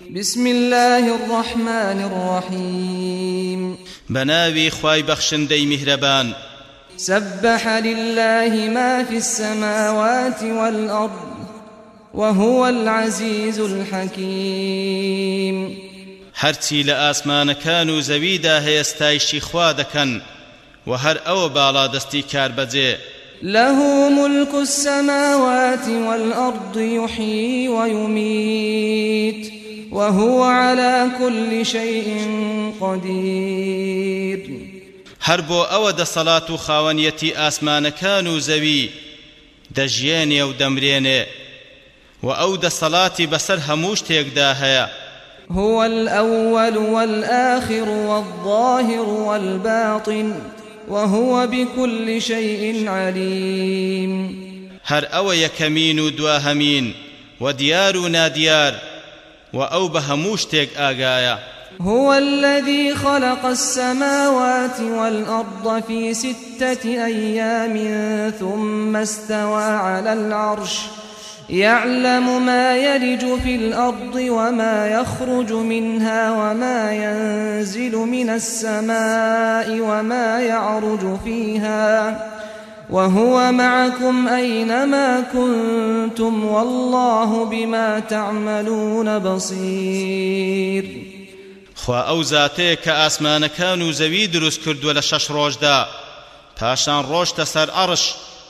بسم الله الرحمن الرحيم. بناوي خواي بخشندي مهربان سبح لله ما في السماوات والأرض وهو العزيز الحكيم. هەرچی لە ئاسمانەکان و زەویدا هەیە ستایشی خوا دەکەن و هەر ئەوە باڵا دەستی کاربەجێ له ملك السماوات والأرض يحيي ويميت. وهو على كل شيء قدير. هەر بۆ ئەوە دەسەڵات و خاوەنیەتی ئاسمانەکان و زەوی دەژێنێ و دەمرێنێ و ئەو دەسەڵاتی بەسەر هەموو شتێکدا هەیە هو الأول والآخر والظاهر والباطن وهو بكل شيء عليم. هر أو يكمين دواهمين وديار ناديار وأو بهموشتك آقايا. هو الذي خلق السماوات والأرض في ستة أيام ثم استوى على العرش. يعلم ما يلج في الأرض وما يخرج منها وما ينزل من السماء وما يعرج فيها. وهو معكم أينما كنتم والله بما تعملون بصير. خوا ئەو زاتەیە کە ئاسمانەکان و زەوی دروست کردووە لە شەش ڕۆژدا پاشان ڕۆشتە سەر ئەڕش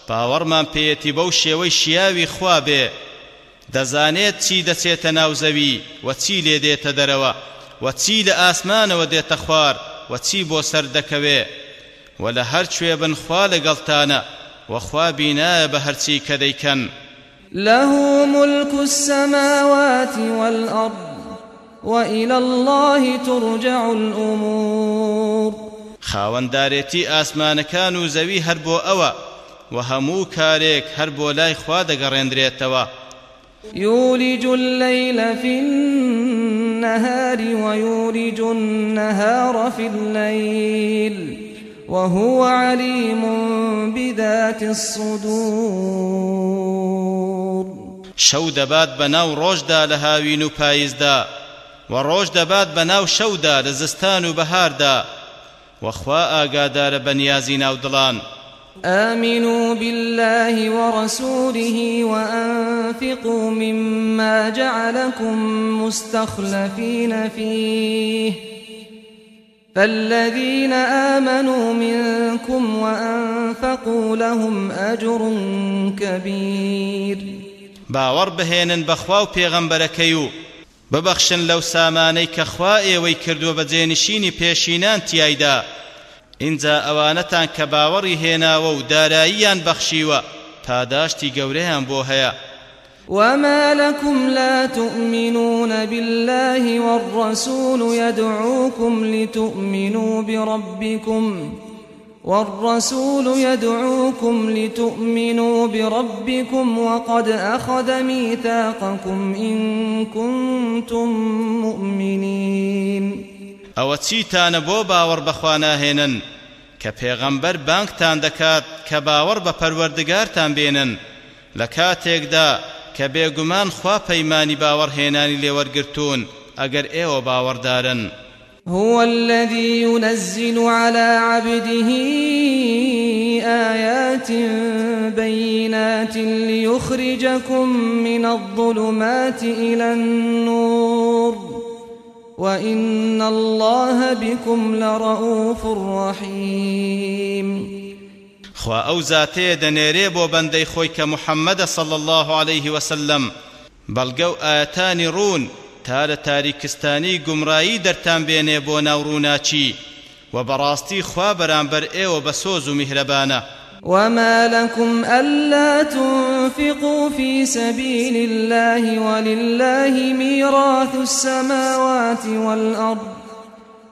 باوەڕمان پێیەتی بەو شێوەی شیاوی خوا بێ. دەزانێت چی دەچێتە ناو زەوی و چی لێ دێتە دەرەوە و چی لە ئاسمانەوە دێتە خوار و چی بۆ سەر دەکەوێ. و لە هەر کوێ بن خوا لەگەڵتانە وخوا بینایە بە هەرچی کە دەیکەن له ملك السماوات والأرض وإلى الله ترجع الأمور. خاوەندارێتی ئاسمانەکان و زەوی هەر بۆ ئەوە و هەموو کارێک هەر بۆ لای خوا يولج الليل في النهار ويولج النهار في الليل. وهو عليم بذات الصدور. شەو دەبات بەناو ڕۆژدا لە هاوین و پاییزدا و ڕۆژ دەبات بەناو شەودا لە زستان و بەهاردا وەخوا ئاگادارە بەنیازی آمنوا بالله ورسوله وأنفقوا مما جعلكم مستخلفين فيه. فالذين آمنوا منكم وأنفقوا لهم أجر كبير. باوەڕ بهێنن بەخوا و پێغەمبەرەکەی و ببەخشن لەو سامانەی کە خوا ئێوەی کردووە بە جێنشینی پێشینان تیایدا. اینجا ئەوانەتان کە باوەڕی هێناوە وما لكم لا تؤمنون بالله والرسول يدعوكم لتؤمنوا بربكم والرسول يدعوكم لتؤمنوا بربكم وقد أخذ ميثاقكم إن كنتم مؤمنين ئەوە چیتانە بۆ باوەڕ بەخوا ناهێنن کە پێغەمبەر بانگتان دەکات کە باوەڕ بە پەروەردگارتان بێنن. کە بێگومان خوا پەیمانی باوەڕهێنانی لێوەرگرتوون ئەگەر ئێوە باوەڕدارن. هو الذي ينزل على عبده آيات بينات ليخرجكم من الظلمات إلى النور. وإن الله بكم لرؤوف رحيم. خوا. ئەو زاتەیە دەنێرێ بۆ بەندەی خۆی کە محەممەدە صل الله عليه وسلم. بەڵگە و ئاەتانی ڕوون تا لە تاریکستانی گومڕایی دەرتان بێنێ بۆ ناوڕووناچی و بەڕاستی خوا بەرامبەر ئێوە بە سۆز و میهرەبانە. وما لكم ألا تنفقوا في سبيل الله ولله ميراث السماوات والأرض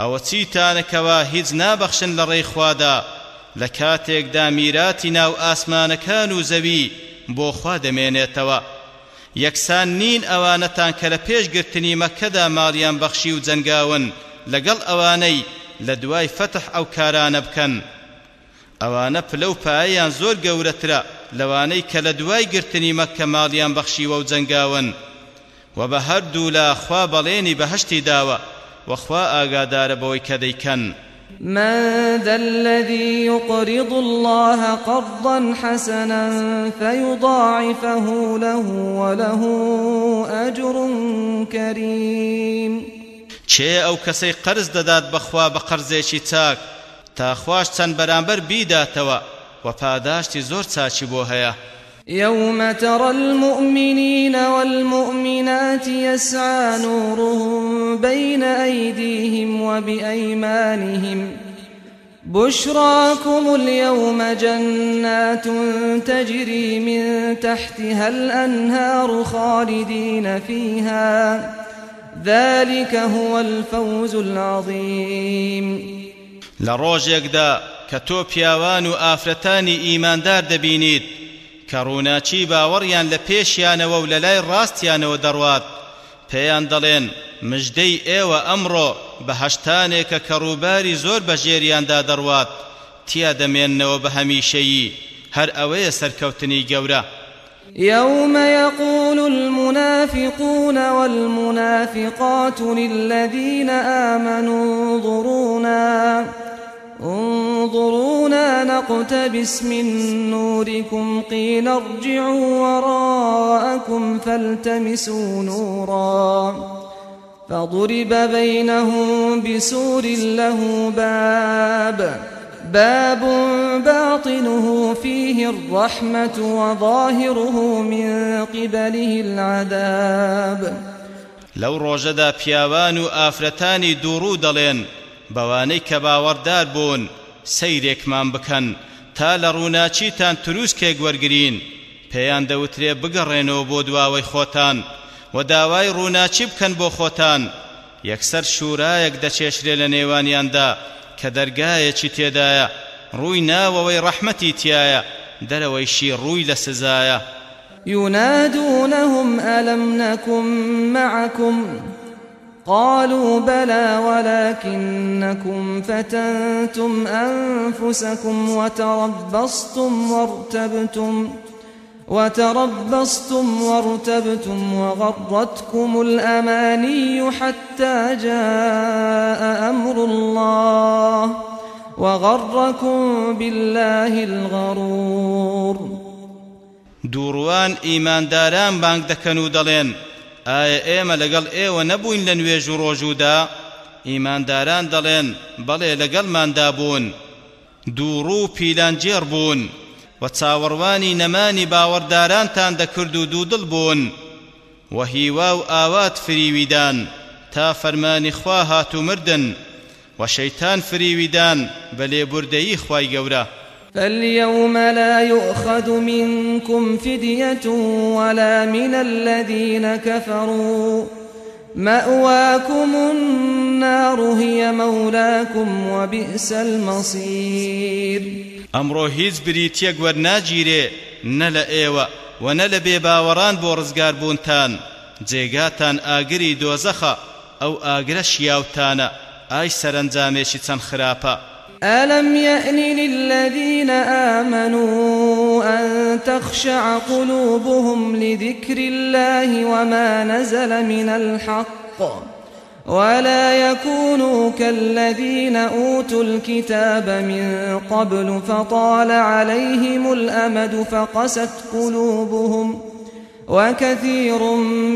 ئەوە چیتانەکەوە هیچ نابەخشن لە ڕێیخوادا. لە کاتێکدا میراتی ناو ئاسمانەکان و زەوی بۆ خوا دەمێنێتەوە. یەکسان نین ئەوانەتان کە لە پێشگرتنی مەکەدا ماڵیان بەخشی و جەنگاون لەگەڵ ئەوانەی لە دوای فتح ئەو کارانە بکەن. ئەوانە پلە و پایەیان زۆر گەورەترە لەوانەی کە لە دوای گرتنی مەکە ماڵیان بەخشیوە و جەنگاون. و بە هەردوو لا خوا بەڵێنی بەهشتی داوە. وخوا ئاگادارە بەوەی کە دەیکەن. من ذا الذي يقرض الله قرضا حسنا فيضاعفه له وله أجر كريم. چێ ئەو کەسەی قرز دەدات بەخوا بە قەرزێکی چاک تا خوش چەند بەرامبەر بیداتەوە و پاداشتی زۆر چاچی بۆ هەیە. يوم ترى المؤمنين والمؤمنات يسعى نورهم بين أيديهم وبأيمانهم بشراكم اليوم جنات تجري من تحتها الأنهار خالدين فيها ذلك هو الفوز العظيم. لروجيك کە تۆ پیاوان و ئافرەتانی ئیماندار دەبینیت کە ڕووناچی باوەڕیان لە پێشیانەوە و لە لای ڕاستیانەوە دەڕوات. پێیان دەڵێن مژدەی ئێوە ئەمڕۆ بە هەشتانێکە کە ڕووباری زۆر بە ژێریاندا دەڕوات. تیا دەمێننەوە بە هەمیشەیی. هەر ئەوەیە سەرکەوتنی گەورە. يوم يقول المنافقون والمنافقات للذين آمنوا انظرونا انظرونا نقتبس من نوركم قيل ارجعوا وراءكم فالتمسوا نورا فضرب بينهم بسور له باب باب باطنه فيه الرحمة وظاهره من قبله العذاب. لو روجدا بياوان آفرتاني دورو دلين بەوانەی کە باوەڕدار بوون سەیرێکمان بکەن. تا لە ڕووناچیتان تروسکێک وەرگرین پێیان دەوترێ بگەڕێنەوە بۆ دواوەی خۆتان. و داوای ڕووناچی بکەن بۆ خۆتان. یەکسەر شوورایەک دەچێشرێ لە نێوانیاندا کە دەرگایەکی تێدایە. ڕووی ناوەوەی ڕەحمەتی تایە دەرەوەیشی ڕووی لە سزایە. ينادونهم ألم نكن معكم قالوا بلى ولكنكم فتنتم أنفسكم وتربصتم وارتبتم وتربصتم وارتبتم وغرتكم الأماني حتى جاء أمر الله وغركم بالله الغرور. دوروان إيمان داران بانك دكنو دلين ئایا ئێمە لەگەڵ ئێوە نەبووین لە نوێژ و ڕۆژوودا ئیمانداران دەڵێن بەڵێ لەگەڵماندا بوون. دووڕوو پیلانجێر بوون. و چاوەڕوانی نەمانی باوەڕدارانتان دەکرد و دوودڵ بوون. و هیوا و ئاوات فریویدان تا فەرمانی خوا هاتو مردن. و شەیتان فریویدان بە لێبوردەیی خوای گەورە. فاليوم لا يؤخذ منكم فدية ولا من الذين كفروا. مأواكم النار هي مولاكم وبئس المصير. ئەمڕۆ هیچ بریتیەک وەرناگیرێ نە لە ئێوە و نە لە بێباوەڕان بۆ ڕزگار بوونتان. جێگاتان ئاگری دۆزەخە ئەو ئاگرە شیاوتانە. ألم يأن للذين آمنوا أن تخشع قلوبهم لذكر الله وما نزل من الحق ولا يكونوا كالذين أوتوا الكتاب من قبل فطال عليهم الأمد فقست قلوبهم وكثير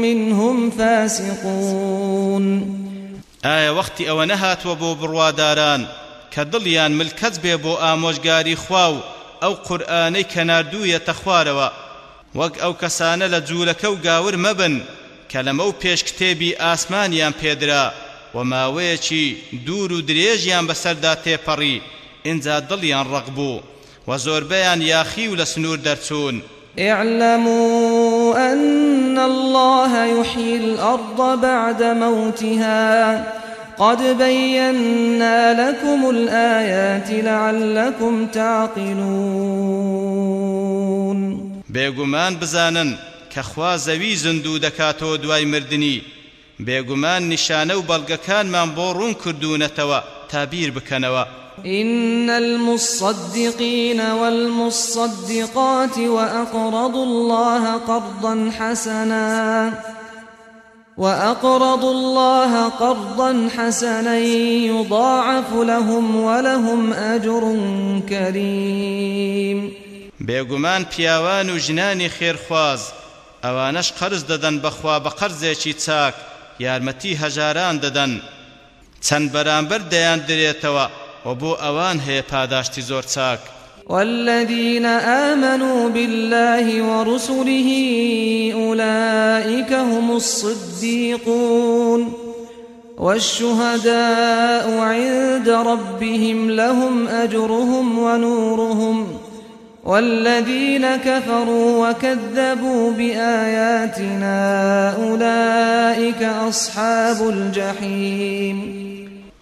منهم فاسقون آية وقت أو نهات وبو برواداران کە دڵیان ملکەت بێ بۆ ئامۆژگاری خوا و ئەو قورئانەی کە ناردوویەتە خوارەوە وەک ئەو کەسانە لە جوولەکە و گاور مەبن کە لەمە و پێشکتێبی ئاسمانیان پێدرا و ماوەیەکی دوور و درێژیان بەسەردا تێپەڕی ئینجا دڵیان ڕق بوو و زۆربەیان یاخی و لە سنوور دەرچوون. اعلموا أن الله يحيي الأرض بعد موتها قد بينا لكم الآيات لعلكم تعقلون بێگومان بزانن کە خوا زەوی زندوو دەکاتەوە دوای مردنی. بێگومان نیشانە و بەڵگەکانمان بۆ ڕوون کردوونەتەوە تا بیر بکەنەوە. إن المصدقين والمصدقات وأقرضوا الله قرضا حسنا وأقرضوا الله قرضا حسنا يضاعف لهم ولهم أجر كريم. بێگومان پیاوان و ژنانی خێرخواز ئەوانەش قەرز دەدەن بەخوا بە قەرزێکی چاک یارمەتی هەژاران دەدەن. چەند بەرامبەر دەیان درێتەوە و بۆ ئەوان هەیە پاداشتی زۆر والذين آمنوا بالله ورسله أولئك هم الصديقون والشهداء عند ربهم لهم أجرهم ونورهم والذين كفروا وكذبوا بآياتنا أولئك أصحاب الجحيم.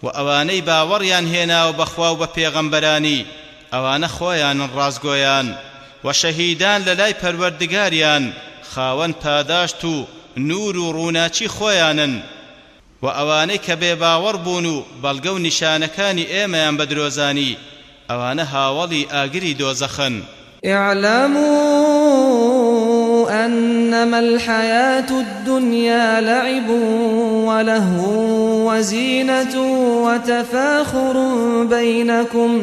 وأواني باوريان هنا وبخوا وبپێغەمبەرانی ئەوانە خۆیانن ڕازگۆیان و شەهیدان لە لای پەروەردگاریان خاوەن پاداشت نور و ڕووناچی خۆیانن. و ئەوانەی کە بێباوەڕ بوون و بەڵگە و نیشانەکانی ئێمەیان بە درۆزانی اعلموا أنما الحياة الدنيا لعب ولهو وزينة وتفاخر بينكم.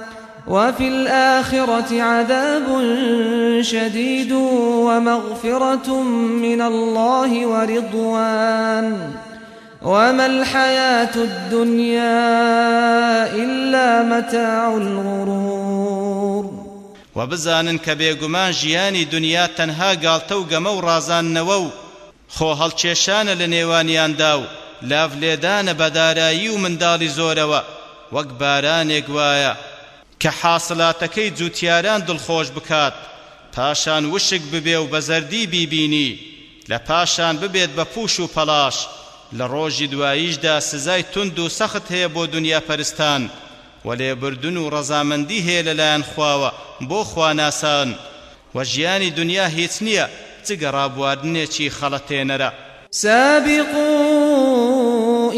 وفي الآخرة عذاب شديد ومغفرة من الله ورضوان. وما الحياة الدنيا إلا متاع الغرور. وبزانن کە بێگومان ژیانی دنیا تەنها گاڵتە و گەمە و ڕازاننەوە و خۆ هەڵکێشانە لە نێوانیاندا و لاف لێدانە بەدارایی و منداڵی زۆرەوە وەک بارانێک کە حاصلاتەکەی جوتیاران دڵخۆش بکات پاشان وشک ببێ و بە زەردی بیبینی لە پاشان ببێت بە پوش و پەلاش لە ڕۆژی دواییشدا سزای تند و سەخت هەیە بۆ دنیا پەرستان و لێبردن و ڕەزامەندی هەیە لەلایەن خواوە بۆ خواناسان. و ژیانی دنیا هیچ نییە جگە ڕابواردنێکی خەڵەتێنەرە. سابقوا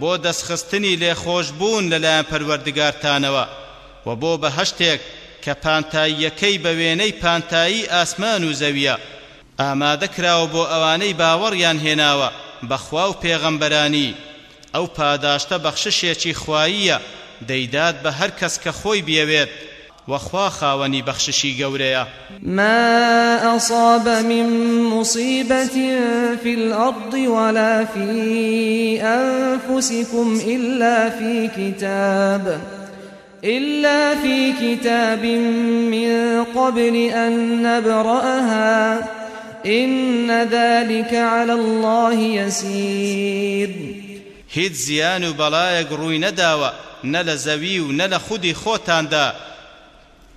بۆ دەستخستنی لێخۆشببوون لەلایەن پەروەردگارتانەوە و بۆ بەهشتێک کە پانتاییەکەی بە وێنەی پانتایی ئاسمان و زەویە. ئامادەکراوە بۆ ئەوانەی باوەڕیان هێناوە بەخوا و پێغەمبەرانی. ئەو پاداشتە بەخششێکی خواییە دەیدات بە هەر کەس کە خۆی بێوێت وخوا خاوني بخششي قوريا ما أصاب من مصيبة في الأرض ولا في أنفسكم إلا في كتاب إلا في كتاب من قبل أن نبرأها. إن ذلك على الله يسير. هیچ زیان و بەڵایەک ڕووی نەداوە نە لە زەوی و نە لە خودی خۆتاندا.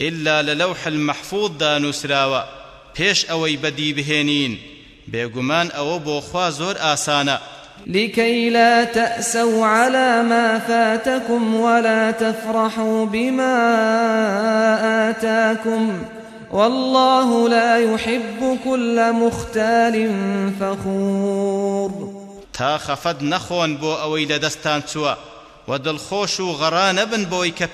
إلا للوح المحفوظ دا نوسراوە. پێش ئەوەی بەدی بهێنین. بێگومان ئەوە بۆ خوا زۆر ئاسانە. لكي لا تأسوا على ما فاتكم ولا تفرحوا بما آتاكم. والله لا يحب كل مختال فخور. تا خفد نخون بو اوي لدستان چووە. و دڵخۆش و غەڕا نەبن بۆی کە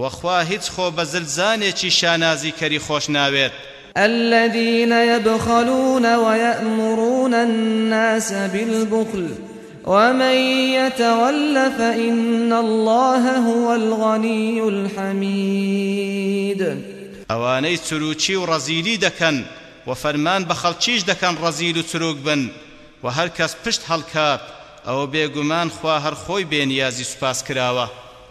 وەخوا هیچ خۆ بە زلزانێکی شانازیکەری خۆش ناوێت. الذين يبخلون ويأمرون الناس بالبخل ومن يتول فإن الله هو الغني الحميد. ئەوانەی چروچی و ڕەزیلی دەکەن و فەرمان بە خەڵکیش دەکەن ڕەزیل و چروک بن و هەر کەس پشت هەڵکات ئەوە بێگومان خوا هەر خۆی بێنیازی سوپاس کراوە.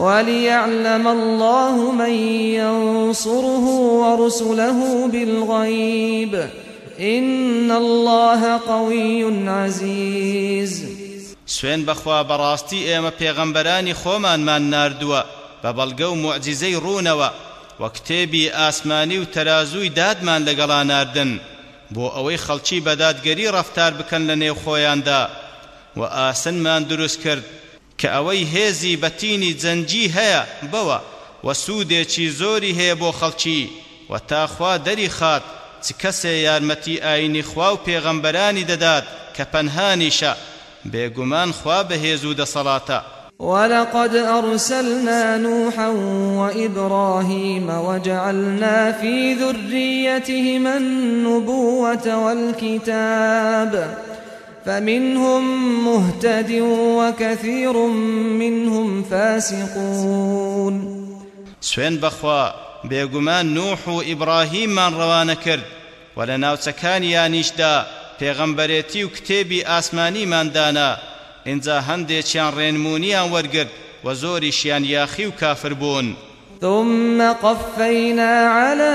وليعلم الله من ينصره ورسله بالغيب. إن الله قوي عزيز. سوين بخوا براستي إيما پیغمبرانی خۆمانمان ناردووە بە بەڵگە و معجزەی ڕوونەوە وە کتێبی ئاسمانی و تەرازووی دادمان لەگەڵا ناردن. بۆ ئەوەی خەڵکی بەدادگەری ڕفتار بکەن لە نێو خۆیاندا و ئاسنمان دروست کرد. کە ئەوەی هێزی بەتینی جەنجی هەیە بەوە و سوودێکی زۆری هەیە بۆ خەڵکی و تاخوا خات چ کەسێ یارمەتی ئاینی خوا و پێغەمبەرانی دەدات کە پەنهانیشە بێگومان خوا بەهێز و دەسەڵاتە ولقد أرسلنا نوحا وإبراهيم وجعلنا في ذريتهما النبوة والكتاب فمنهم مهتد وكثير منهم فاسقون. سوين بخوا بيغمان نوح وإبراهيم من روانا كرد. ولناو تكانيانيشدا پێغەمبەرێتی و کتێبی ئاسمانی مادانا ئینجا هەندێکیان ڕێنمونیان وەرگرت و زۆریشیان یاخی و کافر بوون ثم قفينا على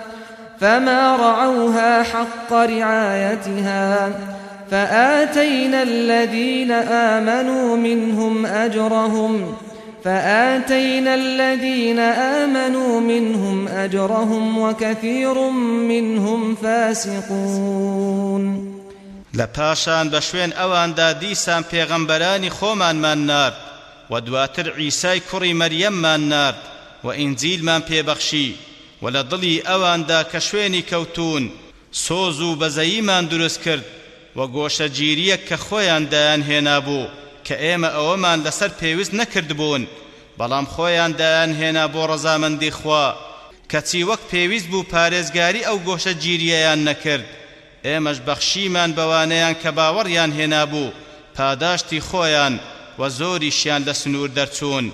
فما رعوها حق رعايتها فآتينا الذين آمنوا منهم أجرهم فآتينا الذين آمنوا منهم أجرهم وكثير منهم فاسقون. لە پاشان بە شوێن ئەواندا دیسان پێغەمبەرانی خۆمانمان نارد و دواتر عیسای کوڕی مەریەممان نارد و ئینجیلمان پێبەخشی. و لە دڵی ئەواندا کە شوێنی کەوتون سۆز و بەزەییمان دروست کرد و گۆشەگیریەک کە خۆیان دایان هێنابوو کە ئێمە ئەوەمان لەسەر پێویست نەکردبوون بەڵام خۆیان دایان هێنا بۆ ڕەزامەندی خوا. کەچی وەک پێویست بوو پارێزگاری ئەو گۆشەگیریەیان نەکرد ئێمەش بەخشیمان بەوانەیان کە باوەڕیان هێنابوو پاداشتی خۆیان و زۆریشیان لە سنوور دەرچوون.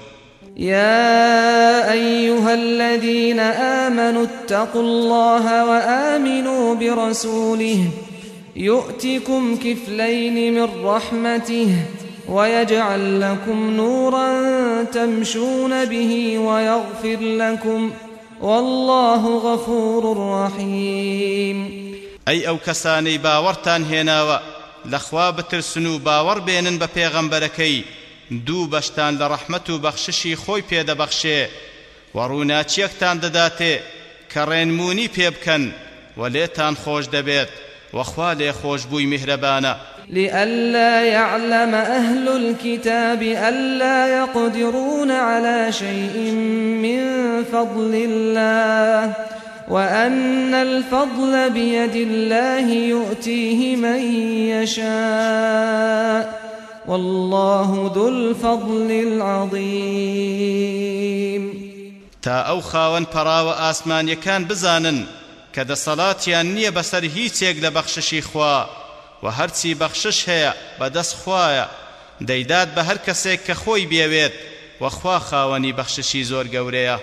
يا أيها الذين آمنوا اتقوا الله وآمنوا برسوله يؤتكم كفلين من رحمته ويجعل لكم نورا تمشون به ويغفر لكم والله غفور رحيم. ئەی ئەو کەسانەی باوەڕتان هێناوە لەخوا بترسن و باوەڕ بێنن بە پێغەمبەرەکەی دوو بەشتان لە ڕەحمەت و بەخششی خۆی پێدەبەخشێ. و ڕووناچیەکتان دەداتێ؟ کە ڕێنمونی پێ بکەن و لێتان خۆش دەبێت وەخوا لێ خۆشببووی میهرەبانە. لئلا يعلم أهل الكتاب ألا يقدرون على شيء من فضل الله وأن الفضل بيد الله يؤتيه من يشاء. والله ذو الفضل العظيم. تا ئەو خاوەن پەراوە ئاسمانیەکان بزانن کە دەسەڵاتیان نییە بەسەر هیچێک لە بەخششی خوا و هەرچی بەخشش هەیە بەدەست خوایە. دەیدات بە هەر کەسێک کە خۆی بێوێت وەخوا خاوەنی بەخششی زۆر گەورەیە.